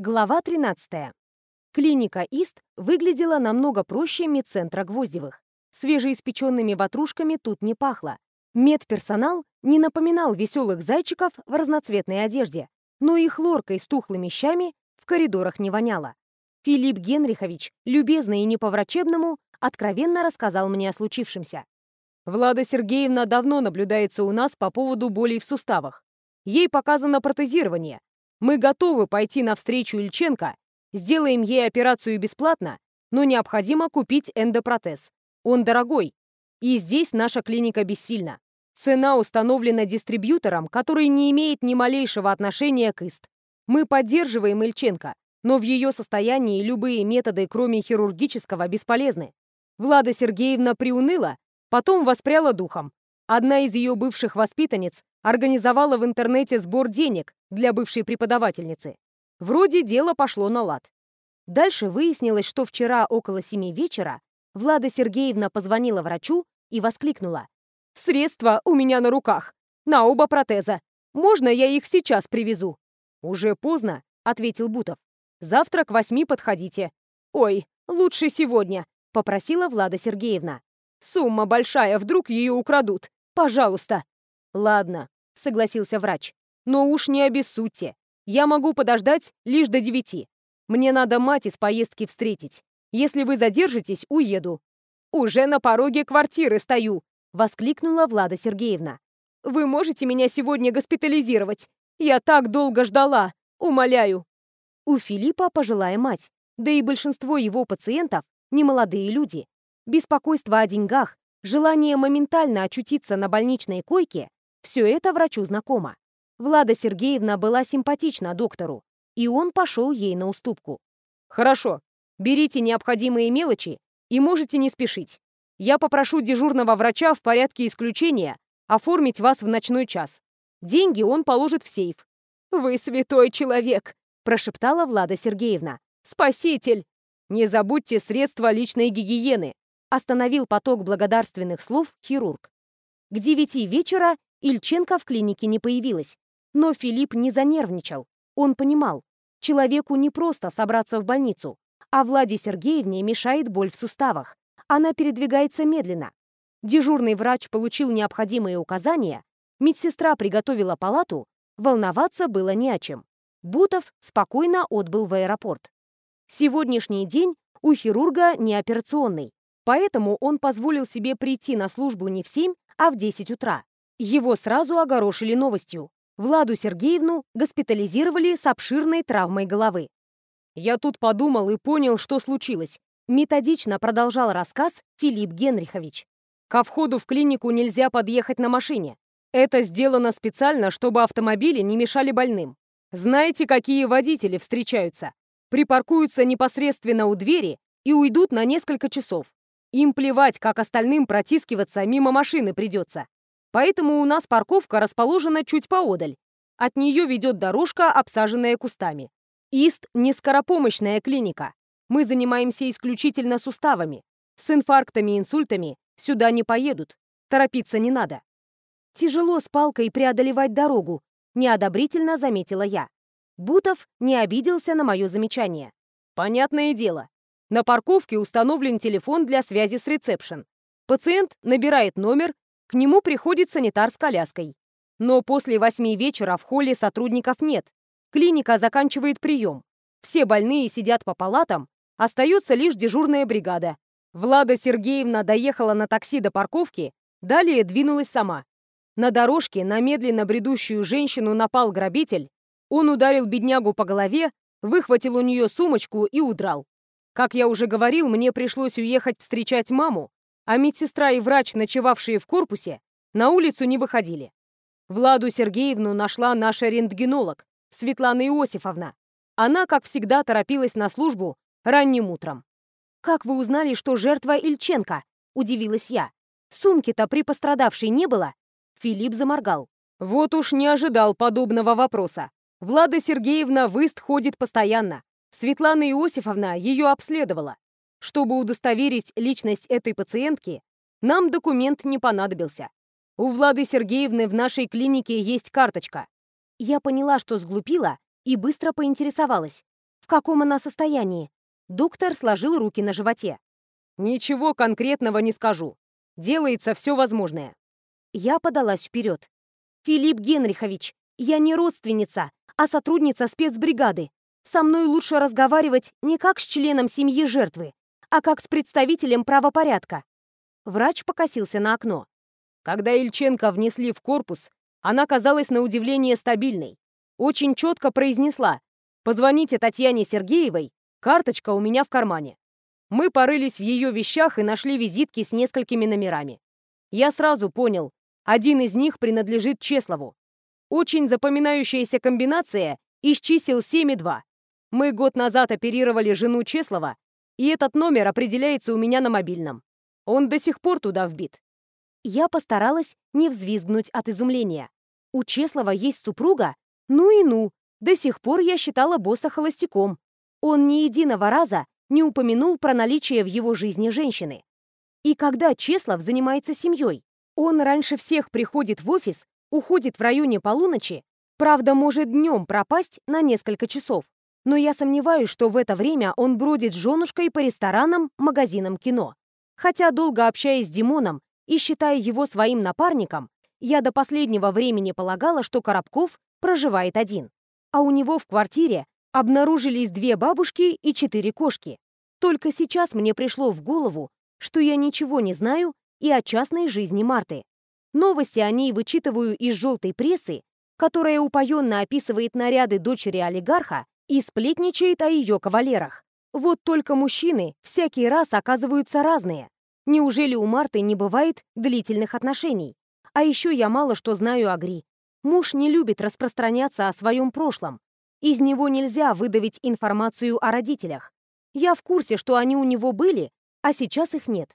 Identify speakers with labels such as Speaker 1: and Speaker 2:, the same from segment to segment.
Speaker 1: Глава 13. Клиника ИСТ выглядела намного проще медцентра Гвоздевых. Свежеиспеченными ватрушками тут не пахло. Медперсонал не напоминал веселых зайчиков в разноцветной одежде, но и хлоркой с тухлыми щами в коридорах не воняло. Филипп Генрихович, любезно и не по-врачебному, откровенно рассказал мне о случившемся.
Speaker 2: Влада Сергеевна давно наблюдается у нас по поводу болей в суставах. Ей показано протезирование, мы готовы пойти навстречу Ильченко, сделаем ей операцию бесплатно, но необходимо купить эндопротез. Он дорогой. И здесь наша клиника бессильна. Цена установлена дистрибьютором, который не имеет ни малейшего отношения к ИСТ. Мы поддерживаем Ильченко, но в ее состоянии любые методы, кроме хирургического, бесполезны. Влада Сергеевна приуныла, потом воспряла духом. Одна из ее бывших воспитанниц организовала в интернете сбор денег для бывшей преподавательницы. Вроде дело пошло на лад.
Speaker 1: Дальше выяснилось, что вчера около семи вечера Влада Сергеевна позвонила врачу и воскликнула.
Speaker 2: «Средства у меня на руках. На оба протеза. Можно я их сейчас привезу?» «Уже поздно», — ответил Бутов. «Завтра к восьми подходите». «Ой, лучше сегодня», — попросила Влада Сергеевна. «Сумма большая, вдруг ее украдут. Пожалуйста». «Ладно», — согласился врач. «Но уж не обессудьте. Я могу подождать лишь до девяти. Мне надо мать из поездки встретить. Если вы задержитесь, уеду». «Уже на пороге квартиры стою», — воскликнула Влада Сергеевна. «Вы можете меня сегодня госпитализировать? Я так долго ждала. Умоляю».
Speaker 1: У Филиппа пожилая мать, да и большинство его пациентов — немолодые люди. Беспокойство о деньгах, желание моментально очутиться на больничной койке все это врачу знакомо. Влада Сергеевна была симпатична доктору, и он пошел ей на уступку.
Speaker 2: «Хорошо, берите необходимые мелочи и можете не спешить. Я попрошу дежурного врача в порядке исключения оформить вас в ночной час. Деньги он положит в сейф». «Вы святой человек», – прошептала Влада Сергеевна. «Спаситель!» «Не забудьте средства личной гигиены», – остановил поток благодарственных слов хирург.
Speaker 1: К девяти вечера Ильченко в клинике не появилась. Но Филипп не занервничал. Он понимал, человеку не просто собраться в больницу, а Владе Сергеевне мешает боль в суставах. Она передвигается медленно. Дежурный врач получил необходимые указания, медсестра приготовила палату, волноваться было не о чем. Бутов спокойно отбыл в аэропорт. Сегодняшний день у хирурга не операционный, поэтому он позволил себе прийти на службу не в 7, а в 10 утра. Его сразу огорошили новостью. Владу Сергеевну госпитализировали с обширной травмой головы.
Speaker 2: «Я тут подумал и понял, что случилось»,
Speaker 1: методично продолжал рассказ Филипп Генрихович.
Speaker 2: «Ко входу в клинику нельзя подъехать на машине. Это сделано специально, чтобы автомобили не мешали больным. Знаете, какие водители встречаются? Припаркуются непосредственно у двери и уйдут на несколько часов. Им плевать, как остальным протискиваться мимо машины придется. Поэтому у нас парковка расположена чуть поодаль. От нее ведет дорожка, обсаженная кустами. ИСТ – не скоропомощная клиника. Мы занимаемся исключительно суставами. С инфарктами и инсультами сюда не поедут. Торопиться не надо.
Speaker 1: Тяжело с палкой преодолевать дорогу, неодобрительно заметила я. Бутов не обиделся на мое замечание.
Speaker 2: Понятное дело. На парковке установлен телефон для связи с ресепшн. Пациент набирает номер к нему приходит санитар с коляской. Но после восьми вечера в холле сотрудников нет. Клиника заканчивает прием. Все больные сидят по палатам, остается лишь дежурная бригада. Влада Сергеевна доехала на такси до парковки, далее двинулась сама. На дорожке на медленно бредущую женщину напал грабитель, он ударил беднягу по голове, выхватил у нее сумочку и удрал. Как я уже говорил, мне пришлось уехать встречать маму, а медсестра и врач, ночевавшие в корпусе, на улицу не выходили. Владу Сергеевну нашла наша рентгенолог, Светлана Иосифовна. Она, как всегда, торопилась на службу ранним утром.
Speaker 1: «Как вы узнали, что жертва Ильченко?» – удивилась я. «Сумки-то при пострадавшей не было?» Филипп заморгал.
Speaker 2: «Вот уж не ожидал подобного вопроса. Влада Сергеевна в ИСТ ходит постоянно. Светлана Иосифовна ее обследовала. Чтобы удостоверить личность этой пациентки, нам документ не понадобился. У Влады Сергеевны в нашей клинике есть карточка.
Speaker 1: Я поняла, что сглупила, и быстро поинтересовалась. каком она состоянии?» Доктор сложил руки на животе.
Speaker 2: «Ничего конкретного не скажу. Делается все возможное».
Speaker 1: Я подалась вперед. «Филипп Генрихович, я не родственница, а сотрудница спецбригады. Со мной лучше разговаривать не как с членом семьи жертвы, а как с представителем правопорядка». Врач покосился на окно.
Speaker 2: Когда Ильченко внесли в корпус, она казалась на удивление стабильной. Очень четко произнесла «Позвоните Татьяне Сергеевой, карточка у меня в кармане». Мы порылись в ее вещах и нашли визитки с несколькими номерами. Я сразу понял, один из них принадлежит Чеслову. Очень запоминающаяся комбинация из чисел 7 и 2. Мы год назад оперировали жену Чеслова, и этот номер определяется у меня на мобильном. Он до сих пор туда вбит.
Speaker 1: Я постаралась не взвизгнуть от изумления. У Чеслова есть супруга? Ну и ну. До сих пор я считала босса холостяком. Он ни единого раза не упомянул про наличие в его жизни женщины. И когда Чеслов занимается семьей? Он раньше всех приходит в офис, уходит в районе полуночи, правда, может днем пропасть на несколько часов. Но я сомневаюсь, что в это время он бродит с женушкой по ресторанам, магазинам кино. Хотя, долго общаясь с Димоном и считая его своим напарником, я до последнего времени полагала, что Коробков проживает один. А у него в квартире обнаружились две бабушки и четыре кошки. Только сейчас мне пришло в голову, что я ничего не знаю и о частной жизни Марты. Новости о ней вычитываю из желтой прессы, которая упоенно описывает наряды дочери олигарха и сплетничает о ее кавалерах. Вот только мужчины всякий раз оказываются разные. Неужели у Марты не бывает длительных отношений? А еще я мало что знаю о Гри. Муж не любит распространяться о своем прошлом. Из него нельзя выдавить информацию о родителях. Я в курсе, что они у него были, а сейчас их нет.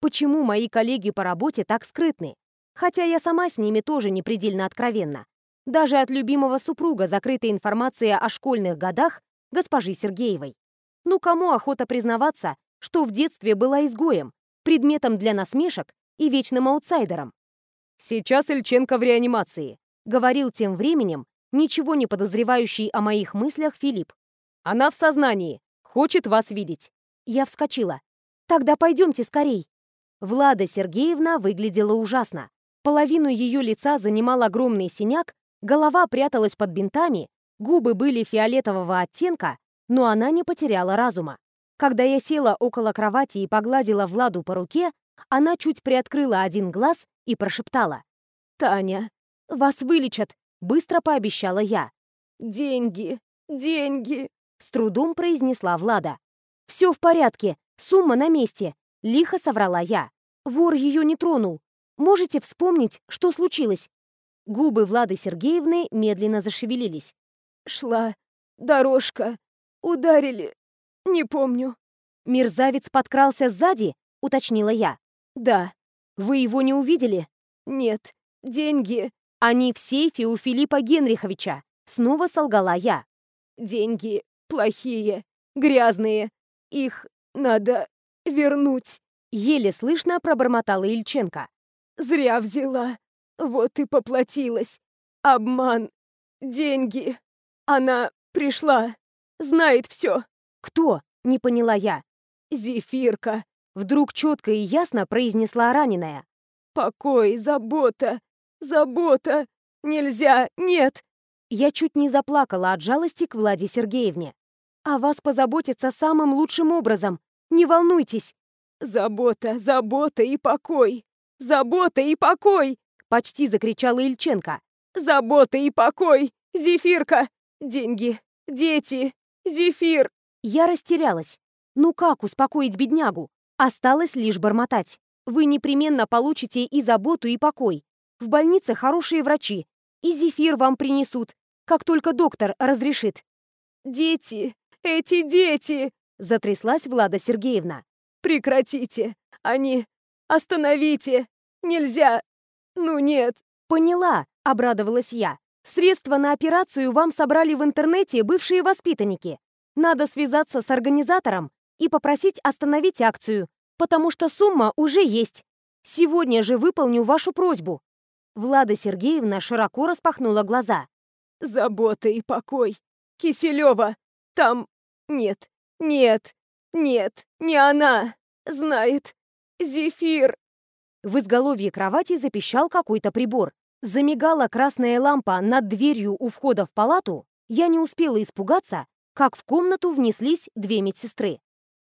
Speaker 1: Почему мои коллеги по работе так скрытны? Хотя я сама с ними тоже не предельно откровенна. Даже от любимого супруга закрыта информация о школьных годах госпожи Сергеевой. Ну кому охота признаваться, что в детстве была изгоем, предметом для насмешек и вечным аутсайдером?
Speaker 2: «Сейчас Ильченко в реанимации», — говорил тем временем ничего не подозревающий о моих мыслях Филипп. «Она в сознании, хочет вас видеть».
Speaker 1: Я вскочила. «Тогда пойдемте скорей». Влада Сергеевна выглядела ужасно. Половину ее лица занимал огромный синяк, голова пряталась под бинтами, губы были фиолетового оттенка, но она не потеряла разума. Когда я села около кровати и погладила Владу по руке, она чуть приоткрыла один глаз и прошептала. «Таня, вас вылечат!» — быстро пообещала я. «Деньги, деньги!» — с трудом произнесла Влада. «Все в порядке, сумма на месте!» — лихо соврала я. «Вор ее не тронул. Можете вспомнить, что случилось?» Губы Влады Сергеевны медленно зашевелились. «Шла дорожка. Ударили. Не помню». «Мерзавец подкрался сзади?» — уточнила я. «Да». «Вы его не увидели?» «Нет. Деньги. Они в сейфе у Филиппа Генриховича». Снова солгала я. «Деньги плохие, грязные. Их надо вернуть». Еле слышно пробормотала Ильченко. Зря взяла. Вот и поплатилась. Обман. Деньги. Она пришла. Знает все. Кто? Не поняла я. Зефирка. Вдруг четко и ясно произнесла раненая. Покой, забота. Забота. Нельзя. Нет. Я чуть не заплакала от жалости к Владе Сергеевне. О вас позаботиться самым лучшим образом. Не волнуйтесь. Забота, забота и покой. Забота и покой!» — почти закричала Ильченко. «Забота и покой! Зефирка! Деньги! Дети! Зефир!» Я растерялась. Ну как успокоить беднягу? Осталось лишь бормотать. Вы непременно получите и заботу, и покой. В больнице хорошие врачи. И зефир вам принесут, как только доктор разрешит. «Дети! Эти дети!» — затряслась Влада Сергеевна. «Прекратите! Они... Остановите! Нельзя! Ну нет!» «Поняла!» — обрадовалась я. «Средства на операцию вам собрали в интернете бывшие воспитанники. Надо связаться с организатором и попросить остановить акцию, потому что сумма уже есть. Сегодня же выполню вашу просьбу». Влада Сергеевна широко распахнула глаза. «Забота и покой. Киселева, там
Speaker 2: Нет, нет, нет, не она. Знает. Зефир. В изголовье кровати запищал какой-то прибор. Замигала красная лампа над дверью у входа в палату. Я не успела испугаться, как в комнату внеслись две медсестры.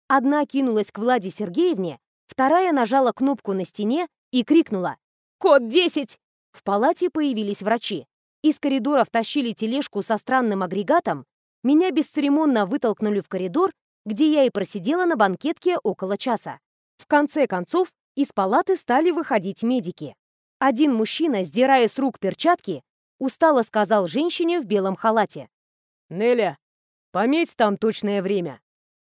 Speaker 2: Одна кинулась к Владе Сергеевне, вторая нажала кнопку на стене и крикнула «Код 10!». В палате появились врачи. Из коридора втащили тележку со странным агрегатом, меня бесцеремонно вытолкнули в коридор, где я и просидела на банкетке около часа. В конце концов, из палаты стали выходить медики. Один мужчина, сдирая с рук перчатки, устало сказал женщине в белом халате.
Speaker 3: «Неля, пометь там точное время».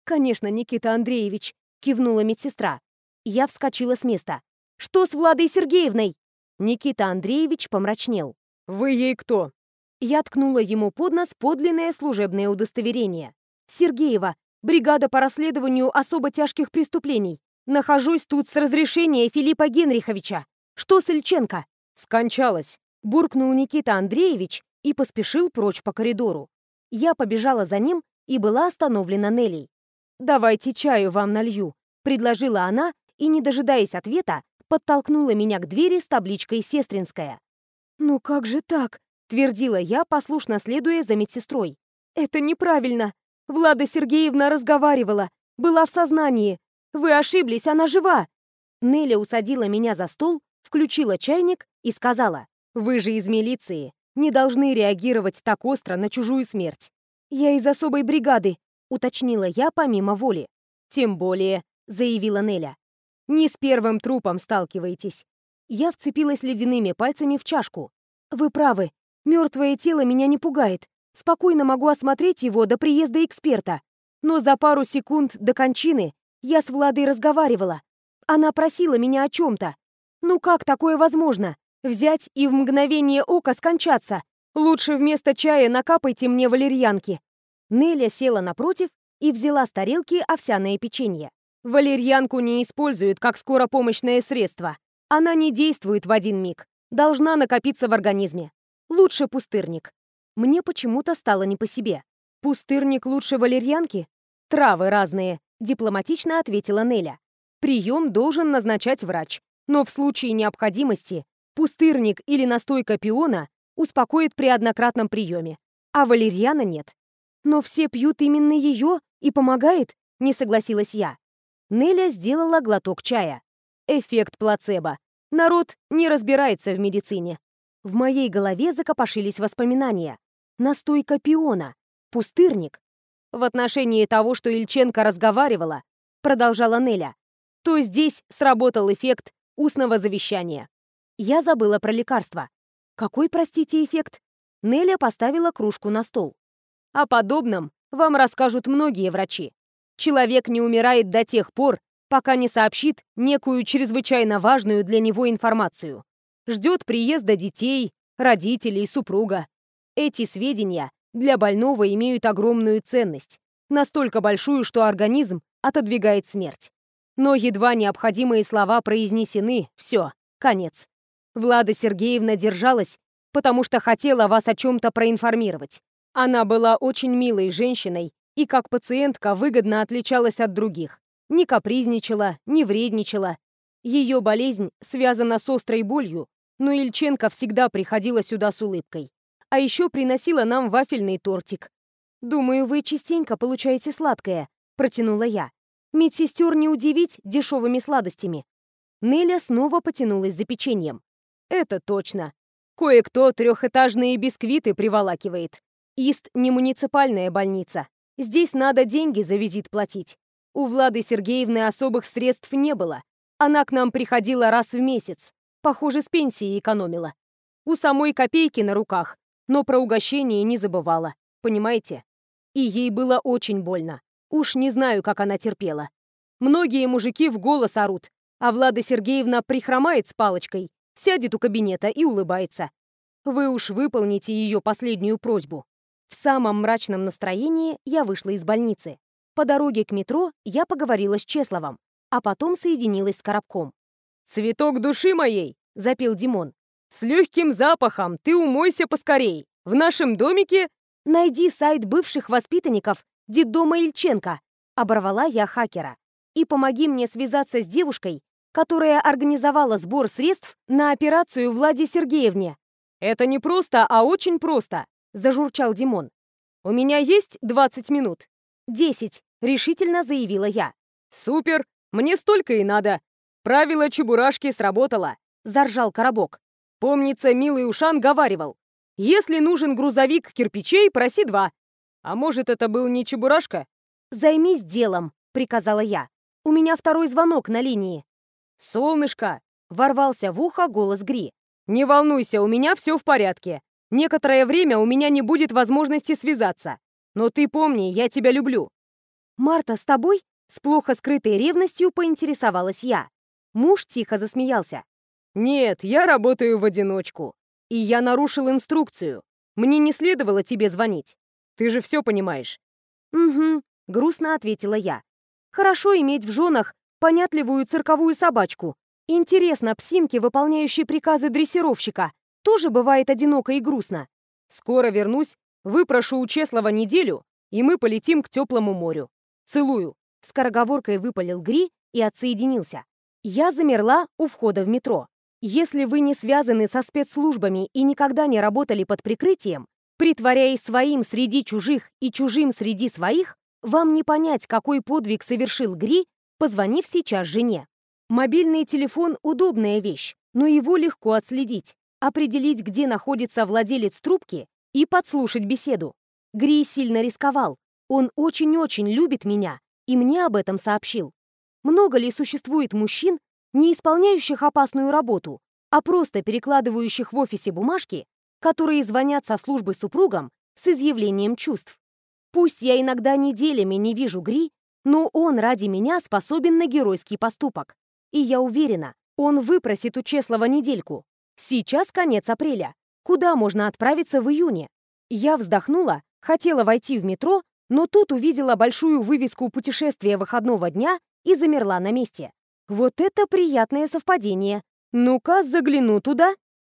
Speaker 1: «Конечно, Никита Андреевич», — кивнула медсестра. Я вскочила с места. «Что с Владой Сергеевной?» Никита Андреевич помрачнел.
Speaker 3: «Вы ей кто?»
Speaker 1: Я ткнула ему под нос подлинное служебное удостоверение. «Сергеева, бригада по расследованию особо тяжких преступлений. Нахожусь тут с разрешения Филиппа Генриховича. Что с Ильченко?»
Speaker 3: «Скончалась», —
Speaker 1: буркнул Никита Андреевич и поспешил прочь по коридору. Я побежала за ним и была остановлена Нелей. «Давайте чаю вам налью», — предложила она и, не дожидаясь ответа, подтолкнула меня к двери с табличкой «Сестринская». «Ну как же так?» твердила я, послушно следуя за медсестрой. «Это неправильно. Влада Сергеевна разговаривала, была в сознании. Вы ошиблись, она жива!» Неля усадила меня за стол, включила чайник и сказала, «Вы же из милиции, не должны реагировать так остро на чужую смерть». «Я из особой бригады», — уточнила я помимо воли. «Тем более», — заявила Неля, «не с первым трупом сталкиваетесь». Я вцепилась ледяными пальцами в чашку. «Вы правы, Мертвое тело меня не пугает. Спокойно могу осмотреть его до приезда эксперта. Но за пару секунд до кончины я с Владой разговаривала. Она просила меня о чем-то. Ну как такое возможно? Взять и в мгновение ока скончаться? Лучше вместо чая накапайте мне валерьянки. Неля села напротив и взяла с тарелки овсяное печенье. Валерьянку не используют как скоропомощное средство. Она не действует в один миг. Должна накопиться в организме. Лучше пустырник. Мне почему-то стало не по себе. Пустырник лучше валерьянки? Травы разные, дипломатично ответила Неля. Прием должен назначать врач. Но в случае необходимости пустырник или настойка пиона успокоит при однократном приеме, а валерьяна нет. Но все пьют именно ее и помогает, не согласилась я. Неля сделала глоток чая. Эффект плацебо. Народ не разбирается в медицине. В моей голове закопошились воспоминания. Настойка пиона. Пустырник. В отношении того, что Ильченко разговаривала, продолжала Неля, то здесь сработал эффект устного завещания. Я забыла про лекарство. Какой, простите, эффект? Неля поставила кружку на стол. О подобном вам расскажут многие врачи. Человек не умирает до тех пор, пока не сообщит некую чрезвычайно важную для него информацию ждет приезда детей, родителей, супруга. Эти сведения для больного имеют огромную ценность, настолько большую, что организм отодвигает смерть. Но едва необходимые слова произнесены, все, конец. Влада Сергеевна держалась, потому что хотела вас о чем-то проинформировать. Она была очень милой женщиной и как пациентка выгодно отличалась от других. Не капризничала, не вредничала. Ее болезнь связана с острой болью, но Ильченко всегда приходила сюда с улыбкой. А еще приносила нам вафельный тортик. «Думаю, вы частенько получаете сладкое», — протянула я. «Медсестер не удивить дешевыми сладостями». Неля снова потянулась за печеньем. «Это точно. Кое-кто трехэтажные бисквиты приволакивает. Ист не муниципальная больница. Здесь надо деньги за визит платить. У Влады Сергеевны особых средств не было. Она к нам приходила раз в месяц. Похоже, с пенсии экономила. У самой копейки на руках, но про угощение не забывала. Понимаете? И ей было очень больно. Уж не знаю, как она терпела. Многие мужики в голос орут, а Влада Сергеевна прихромает с палочкой, сядет у кабинета и улыбается. Вы уж выполните ее последнюю просьбу. В самом мрачном настроении я вышла из больницы. По дороге к метро я поговорила с Чесловым, а потом соединилась с Коробком.
Speaker 3: «Цветок души моей!» — запел Димон. «С легким запахом ты умойся поскорей! В нашем домике...»
Speaker 1: «Найди сайт бывших воспитанников детдома Ильченко. Оборвала я хакера. И помоги мне связаться с девушкой, которая организовала сбор средств на операцию Влади Сергеевне.
Speaker 2: «Это не просто, а очень просто», — зажурчал Димон. «У меня есть 20 минут?»
Speaker 1: «Десять», — решительно заявила я.
Speaker 2: «Супер! Мне столько и надо. Правило чебурашки сработало», — заржал Коробок. «Помнится, милый Ушан говаривал. Если нужен грузовик кирпичей, проси два. А может, это был не чебурашка?»
Speaker 1: «Займись делом», — приказала я. «У меня второй звонок на линии».
Speaker 2: «Солнышко!» — ворвался в ухо голос Гри. «Не волнуйся, у меня все в порядке. Некоторое время у меня не будет возможности связаться. Но ты помни, я тебя люблю».
Speaker 1: «Марта с тобой?» — с плохо скрытой ревностью поинтересовалась я. Муж тихо засмеялся.
Speaker 2: «Нет, я работаю в одиночку. И я нарушил инструкцию. Мне не следовало тебе звонить. Ты же все понимаешь».
Speaker 1: «Угу», — грустно ответила я. «Хорошо иметь в женах понятливую цирковую собачку. Интересно, псинки, выполняющие приказы дрессировщика, тоже бывает одиноко и грустно.
Speaker 2: Скоро вернусь, выпрошу у Чеслова неделю, и мы полетим к теплому морю. Целую.
Speaker 1: Скороговоркой выпалил Гри и отсоединился. Я замерла у входа в метро. Если вы не связаны со спецслужбами и никогда не работали под прикрытием, притворяясь своим среди чужих и чужим среди своих, вам не понять, какой подвиг совершил Гри позвонив сейчас жене. Мобильный телефон – удобная вещь, но его легко отследить, определить, где находится владелец трубки и подслушать беседу. Гри сильно рисковал. Он очень-очень любит меня, и мне об этом сообщил. Много ли существует мужчин, не исполняющих опасную работу, а просто перекладывающих в офисе бумажки, которые звонят со службы супругам с изъявлением чувств? Пусть я иногда неделями не вижу Гри, но он ради меня способен на геройский поступок. И я уверена, он выпросит у Чеслова недельку. Сейчас конец апреля. Куда можно отправиться в июне? Я вздохнула, хотела войти в метро, но тут увидела большую вывеску путешествия выходного дня и замерла на месте. Вот это приятное совпадение. Ну-ка, загляну туда